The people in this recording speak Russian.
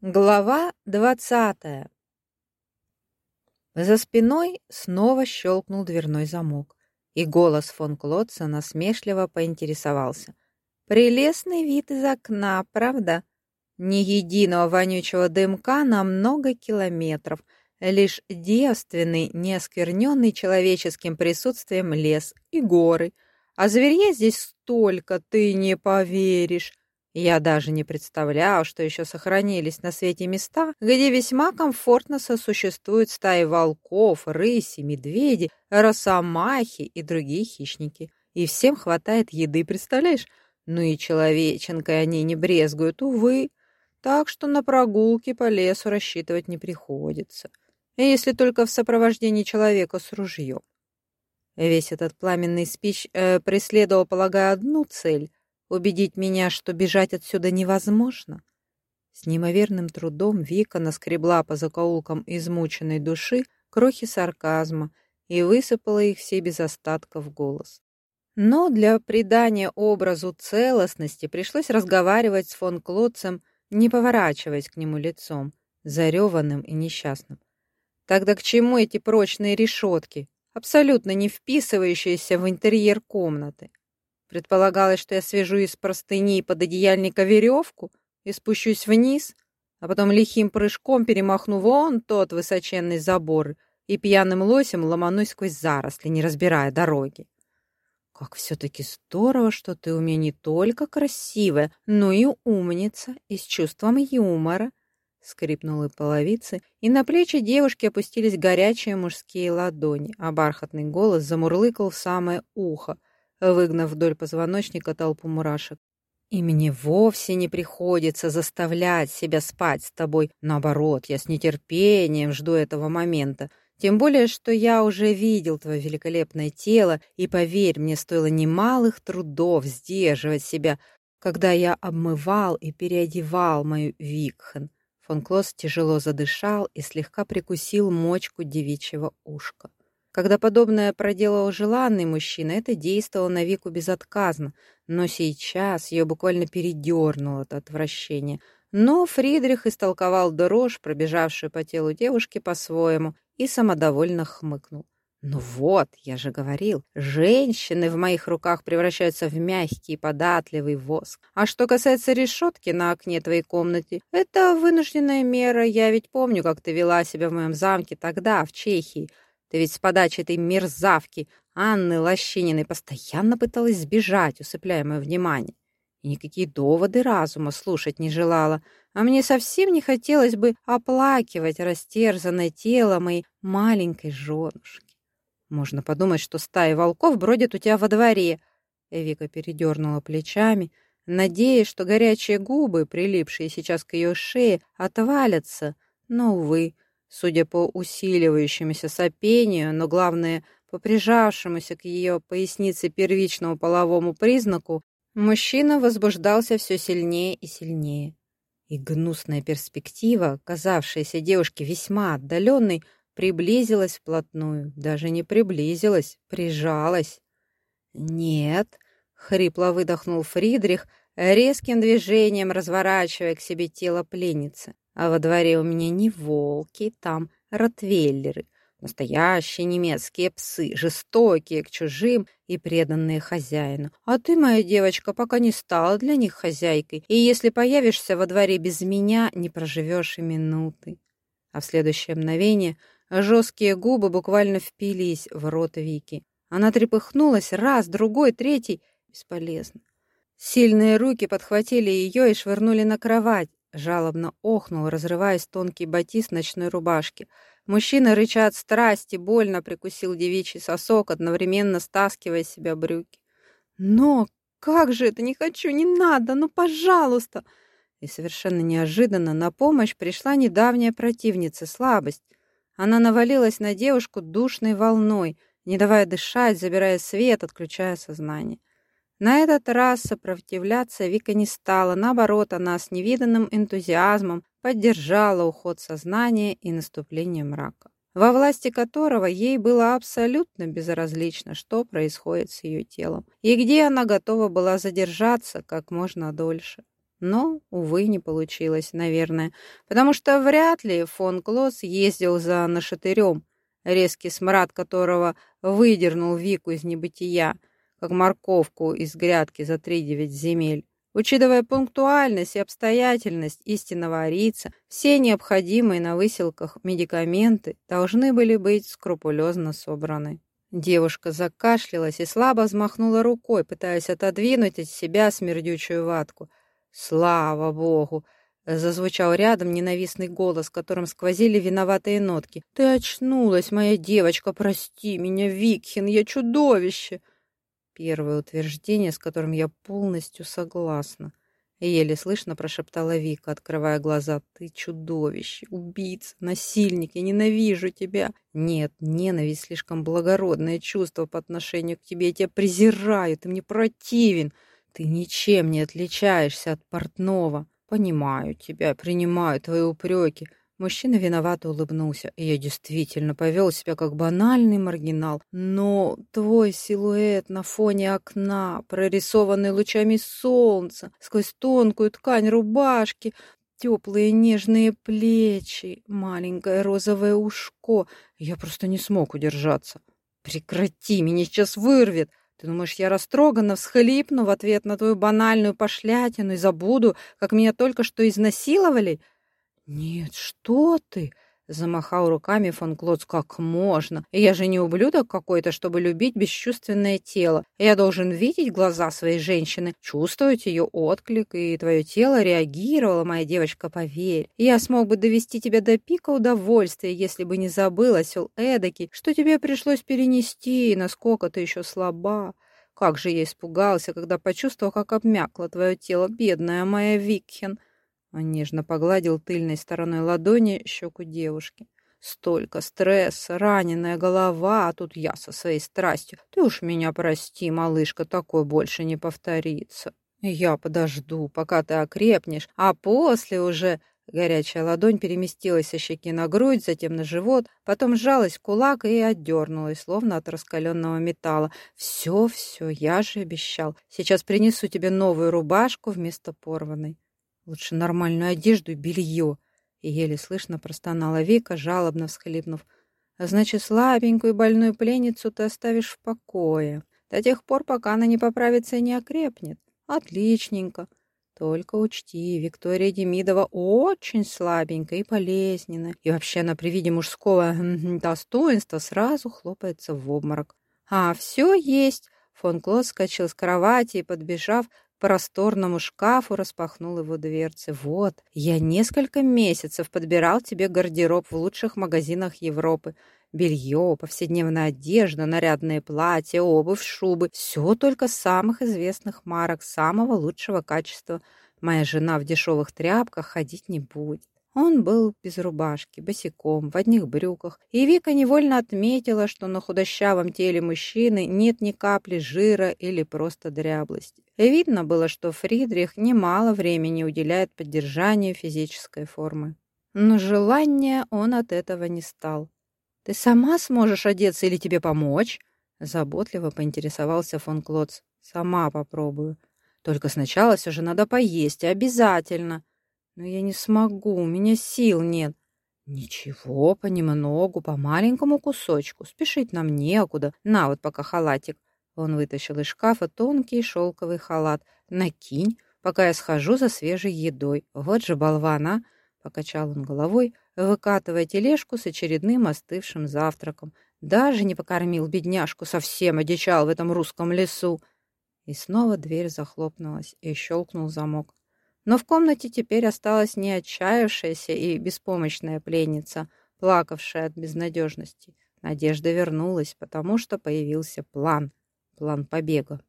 Глава двадцатая За спиной снова щелкнул дверной замок, и голос фон Клотца насмешливо поинтересовался. «Прелестный вид из окна, правда? Ни единого вонючего дымка на много километров, лишь девственный, не оскверненный человеческим присутствием лес и горы. А зверья здесь столько, ты не поверишь!» Я даже не представлял, что еще сохранились на свете места, где весьма комфортно сосуществуют стаи волков, рыси, медведи, росомахи и другие хищники. И всем хватает еды, представляешь? Ну и человеченкой они не брезгуют, увы. Так что на прогулки по лесу рассчитывать не приходится. Если только в сопровождении человека с ружьем. Весь этот пламенный спич э, преследовал, полагаю, одну цель убедить меня, что бежать отсюда невозможно. С неимоверным трудом Вика наскребла по закоулкам измученной души крохи сарказма и высыпала их все без остатка в голос. Но для придания образу целостности пришлось разговаривать с фон Клотцем, не поворачиваясь к нему лицом, зареванным и несчастным. Тогда к чему эти прочные решетки, абсолютно не вписывающиеся в интерьер комнаты? Предполагалось, что я свяжу из простыни под одеяльника веревку и спущусь вниз, а потом лихим прыжком перемахну вон тот высоченный забор и пьяным лосем ломанусь сквозь заросли, не разбирая дороги. Как все-таки здорово, что ты у меня не только красивая, но и умница и с чувством юмора. Скрипнули половицы, и на плечи девушки опустились горячие мужские ладони, а бархатный голос замурлыкал в самое ухо — выгнав вдоль позвоночника толпу мурашек. И мне вовсе не приходится заставлять себя спать с тобой. Наоборот, я с нетерпением жду этого момента. Тем более, что я уже видел твое великолепное тело, и, поверь, мне стоило немалых трудов сдерживать себя, когда я обмывал и переодевал мою Викхен. Фон Клосс тяжело задышал и слегка прикусил мочку девичьего ушка. Когда подобное проделал желанный мужчина, это действовало на Вику безотказно, но сейчас ее буквально передернуло от отвращения. Но Фридрих истолковал дрожь, пробежавшую по телу девушки по-своему, и самодовольно хмыкнул. «Ну вот, я же говорил, женщины в моих руках превращаются в мягкий, податливый воск. А что касается решетки на окне твоей комнаты, это вынужденная мера. Я ведь помню, как ты вела себя в моем замке тогда, в Чехии. Ты ведь с подачи этой мерзавки Анны Лощининой постоянно пыталась сбежать, усыпляя мое внимание. И никакие доводы разума слушать не желала, а мне совсем не хотелось бы оплакивать растерзанное тело моей маленькой женушки. Можно подумать, что стаи волков бродят у тебя во дворе. Эвика передернула плечами, надеясь, что горячие губы, прилипшие сейчас к ее шее, отвалятся, но, увы, Судя по усиливающемуся сопению, но главное, по прижавшемуся к ее пояснице первичному половому признаку, мужчина возбуждался все сильнее и сильнее. И гнусная перспектива, казавшаяся девушке весьма отдаленной, приблизилась вплотную, даже не приблизилась, прижалась. «Нет», — хрипло выдохнул Фридрих, резким движением разворачивая к себе тело пленницы. А во дворе у меня не волки, там ротвейлеры, настоящие немецкие псы, жестокие к чужим и преданные хозяину. А ты, моя девочка, пока не стала для них хозяйкой, и если появишься во дворе без меня, не проживешь и минуты. А в следующее мгновение жесткие губы буквально впились в рот Вики. Она трепыхнулась раз, другой, третий. Бесполезно. Сильные руки подхватили ее и швырнули на кровать, Жалобно охнул, разрываясь тонкий батист ночной рубашки. Мужчина, рыча от страсти, больно прикусил девичий сосок, одновременно стаскивая с себя брюки. «Но как же это? Не хочу, не надо! Ну, пожалуйста!» И совершенно неожиданно на помощь пришла недавняя противница, слабость. Она навалилась на девушку душной волной, не давая дышать, забирая свет, отключая сознание. На этот раз сопротивляться Вика не стала, наоборот, она с невиданным энтузиазмом поддержала уход сознания и наступление мрака, во власти которого ей было абсолютно безразлично, что происходит с ее телом и где она готова была задержаться как можно дольше. Но, увы, не получилось, наверное, потому что вряд ли фон Клосс ездил за нашатырем, резкий смрад которого выдернул Вику из небытия, как морковку из грядки за три девять земель. Учитывая пунктуальность и обстоятельность истинного арийца, все необходимые на выселках медикаменты должны были быть скрупулезно собраны. Девушка закашлялась и слабо взмахнула рукой, пытаясь отодвинуть от себя смердючую ватку. «Слава богу!» — зазвучал рядом ненавистный голос, которым сквозили виноватые нотки. «Ты очнулась, моя девочка, прости меня, Викхин, я чудовище!» Первое утверждение, с которым я полностью согласна. Еле слышно прошептала Вика, открывая глаза. «Ты чудовище, убийца, насильник, я ненавижу тебя!» «Нет, ненависть слишком благородное чувство по отношению к тебе. Я тебя презираю, ты мне противен. Ты ничем не отличаешься от портного. Понимаю тебя, принимаю твои упреки. Мужчина виновато улыбнулся, я действительно повел себя как банальный маргинал. Но твой силуэт на фоне окна, прорисованный лучами солнца, сквозь тонкую ткань рубашки, теплые нежные плечи, маленькое розовое ушко. Я просто не смог удержаться. Прекрати, меня сейчас вырвет. Ты думаешь, я растроганно всхлипну в ответ на твою банальную пошлятину и забуду, как меня только что изнасиловали?» «Нет, что ты!» — замахал руками фон Клоц. «Как можно? Я же не ублюдок какой-то, чтобы любить бесчувственное тело. Я должен видеть глаза своей женщины, чувствовать ее отклик, и твое тело реагировало, моя девочка, поверь. Я смог бы довести тебя до пика удовольствия, если бы не забыл, осел эдакий, что тебе пришлось перенести, и насколько ты еще слаба». Как же я испугался, когда почувствовал, как обмякло твое тело, бедная моя Викхен. Он нежно погладил тыльной стороной ладони щеку девушки. Столько стресса, раненая голова, а тут я со своей страстью. Ты уж меня прости, малышка, такое больше не повторится. Я подожду, пока ты окрепнешь, а после уже... Горячая ладонь переместилась со щеки на грудь, затем на живот, потом сжалась в кулак и отдернулась, словно от раскаленного металла. «Все, все, я же обещал. Сейчас принесу тебе новую рубашку вместо порванной». Лучше нормальную одежду и белье. И еле слышно простонала Вика, жалобно всхлипнув. А значит, слабенькую больную пленницу ты оставишь в покое. До тех пор, пока она не поправится и не окрепнет. Отличненько. Только учти, Виктория Демидова очень слабенькая и болезненная. И вообще она при виде мужского достоинства сразу хлопается в обморок. А, все есть. Фон Клод скачал с кровати и, подбежав, просторному шкафу распахнул его дверцы. «Вот, я несколько месяцев подбирал тебе гардероб в лучших магазинах Европы. Белье, повседневная одежда, нарядные платья, обувь, шубы. Все только самых известных марок, самого лучшего качества. Моя жена в дешевых тряпках ходить не будет. Он был без рубашки, босиком, в одних брюках, и Вика невольно отметила, что на худощавом теле мужчины нет ни капли жира или просто дряблости. Видно было, что Фридрих немало времени уделяет поддержанию физической формы. Но желания он от этого не стал. «Ты сама сможешь одеться или тебе помочь?» Заботливо поинтересовался фон Клоц. «Сама попробую. Только сначала все же надо поесть, обязательно!» Но я не смогу, у меня сил нет. Ничего, понемногу, по маленькому кусочку. Спешить нам некуда. На вот пока халатик. Он вытащил из шкафа тонкий шелковый халат. Накинь, пока я схожу за свежей едой. Вот же болвана. Покачал он головой, выкатывая тележку с очередным остывшим завтраком. Даже не покормил бедняжку, совсем одичал в этом русском лесу. И снова дверь захлопнулась, и щелкнул замок. Но в комнате теперь осталась не отчаявшаяся и беспомощная пленница, плакавшая от безнадежности. Надежда вернулась, потому что появился план. План побега.